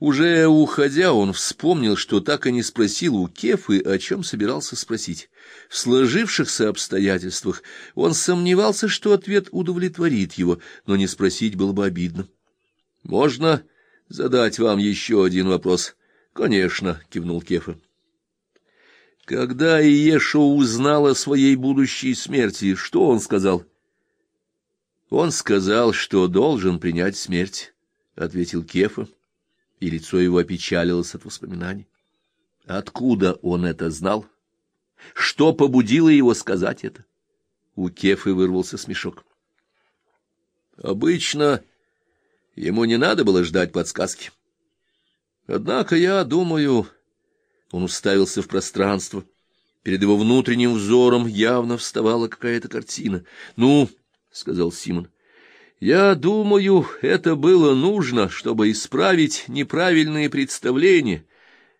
Уже уходя, он вспомнил, что так и не спросил у Кефы, о чем собирался спросить. В сложившихся обстоятельствах он сомневался, что ответ удовлетворит его, но не спросить было бы обидно. — Можно задать вам еще один вопрос? — Конечно, — кивнул Кефа. Когда Иешуа узнал о своей будущей смерти, что он сказал? — Он сказал, что должен принять смерть, — ответил Кефа и лицо его опечалилось от воспоминаний. Откуда он это знал? Что побудило его сказать это? У Кефы вырвался смешок. Обычно ему не надо было ждать подсказки. Однако я думаю... Он уставился в пространство. Перед его внутренним взором явно вставала какая-то картина. — Ну, — сказал Симон, я думаю, это было нужно, чтобы исправить неправильные представления,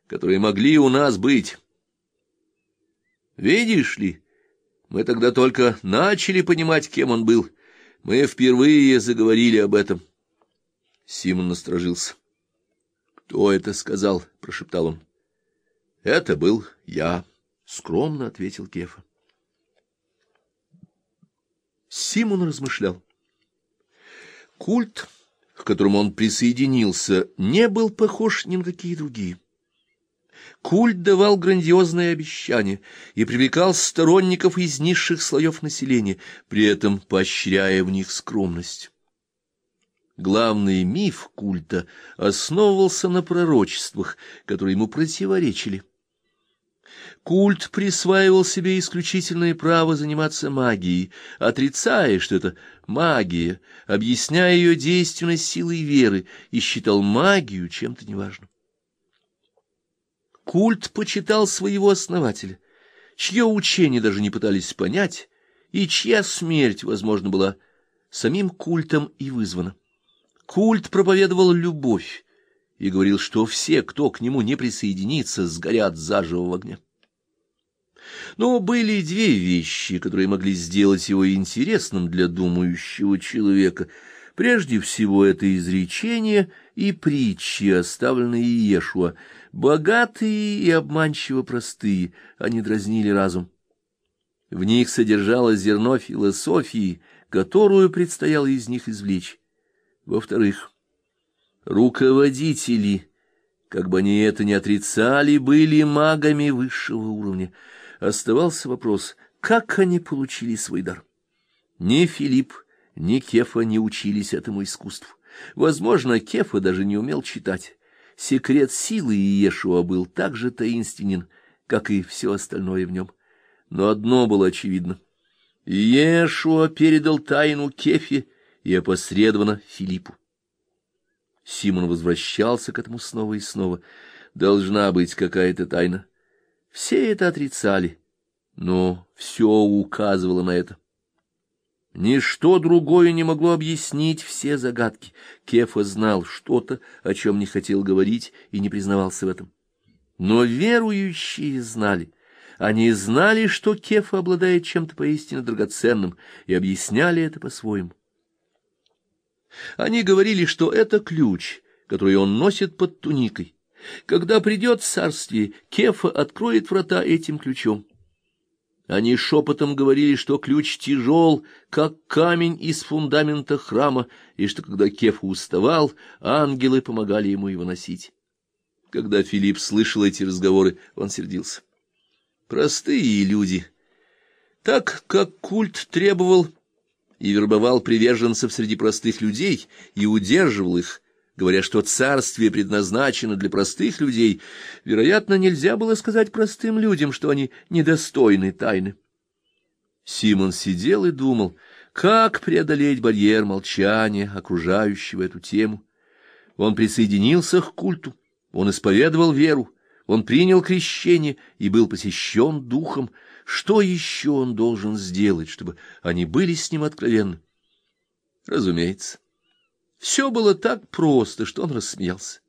которые могли у нас быть. Видишь ли, мы тогда только начали понимать, кем он был. Мы впервые заговорили об этом. Симон насторожился. — Кто это сказал? — прошептал он. — Это был я, — скромно ответил Кефа. Симон размышлял. Культ, к которому он присоединился, не был похож ни на какие другие. Культ давал грандиозные обещания и привлекал сторонников из низших слоев населения, при этом поощряя в них скромность. Главный миф культа основывался на пророчествах, которые ему противоречили. Культ присваивал себе исключительное право заниматься магией, отрицая, что это магия, объясняя ее действенность силой веры, и считал магию чем-то неважным. Культ почитал своего основателя, чье учение даже не пытались понять, и чья смерть, возможно, была самим культом и вызвана. Культ проповедовал любовь и говорил, что все, кто к нему не присоединится, сгорят заживо в огне. Но были две вещи, которые могли сделать его интересным для думающего человека. Прежде всего, это изречение и притчи, оставленные Иешуа. Богатые и обманчиво простые, они дразнили разум. В них содержалось зерно философии, которую предстояло из них извлечь. Во-вторых, руководители, как бы они это ни отрицали, были магами высшего уровня — Оставался вопрос, как они получили свой дар. Ни Филипп, ни Кефа не учились этому искусству. Возможно, Кефа даже не умел читать. Секрет силы Иешуа был так же таинственен, как и все остальное в нем. Но одно было очевидно. Иешуа передал тайну Кефе и опосредованно Филиппу. Симон возвращался к этому снова и снова. Должна быть какая-то тайна. Все это отрицали, но все указывало на это. Ничто другое не могло объяснить все загадки. Кефа знал что-то, о чем не хотел говорить, и не признавался в этом. Но верующие знали. Они знали, что Кефа обладает чем-то поистине драгоценным, и объясняли это по-своему. Они говорили, что это ключ, который он носит под туникой, когда придет царствие, Кефа откроет врата этим ключом. Они шепотом говорили, что ключ тяжел, как камень из фундамента храма, и что, когда Кефа уставал, ангелы помогали ему его носить. Когда Филипп слышал эти разговоры, он сердился. Простые люди. Так как культ требовал и вербовал приверженцев среди простых людей и удерживал их, говоря, что царствие предназначено для простых людей, вероятно, нельзя было сказать простым людям, что они недостойны тайны. Симон сидел и думал, как преодолеть барьер молчания, окружающего эту тему. Он присоединился к культу, он исповедовал веру, он принял крещение и был посещен духом. Что еще он должен сделать, чтобы они были с ним откровенны? Разумеется. Все было так просто, что он рассмеялся.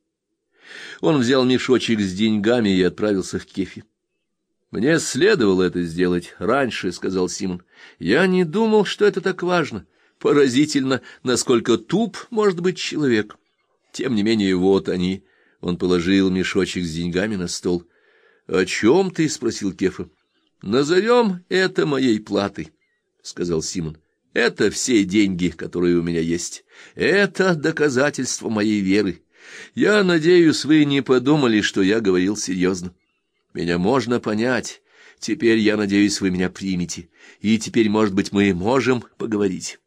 Он взял мешочек с деньгами и отправился к Кефе. «Мне следовало это сделать раньше», — сказал Симон. «Я не думал, что это так важно. Поразительно, насколько туп может быть человек. Тем не менее, вот они». Он положил мешочек с деньгами на стол. — О чем ты? — спросил Кефа. — Назовем это моей платой, — сказал Симон. — Это все деньги, которые у меня есть. Это доказательство моей веры. Я надеюсь, вы не подумали, что я говорил серьезно. Меня можно понять. Теперь, я надеюсь, вы меня примете. И теперь, может быть, мы можем поговорить.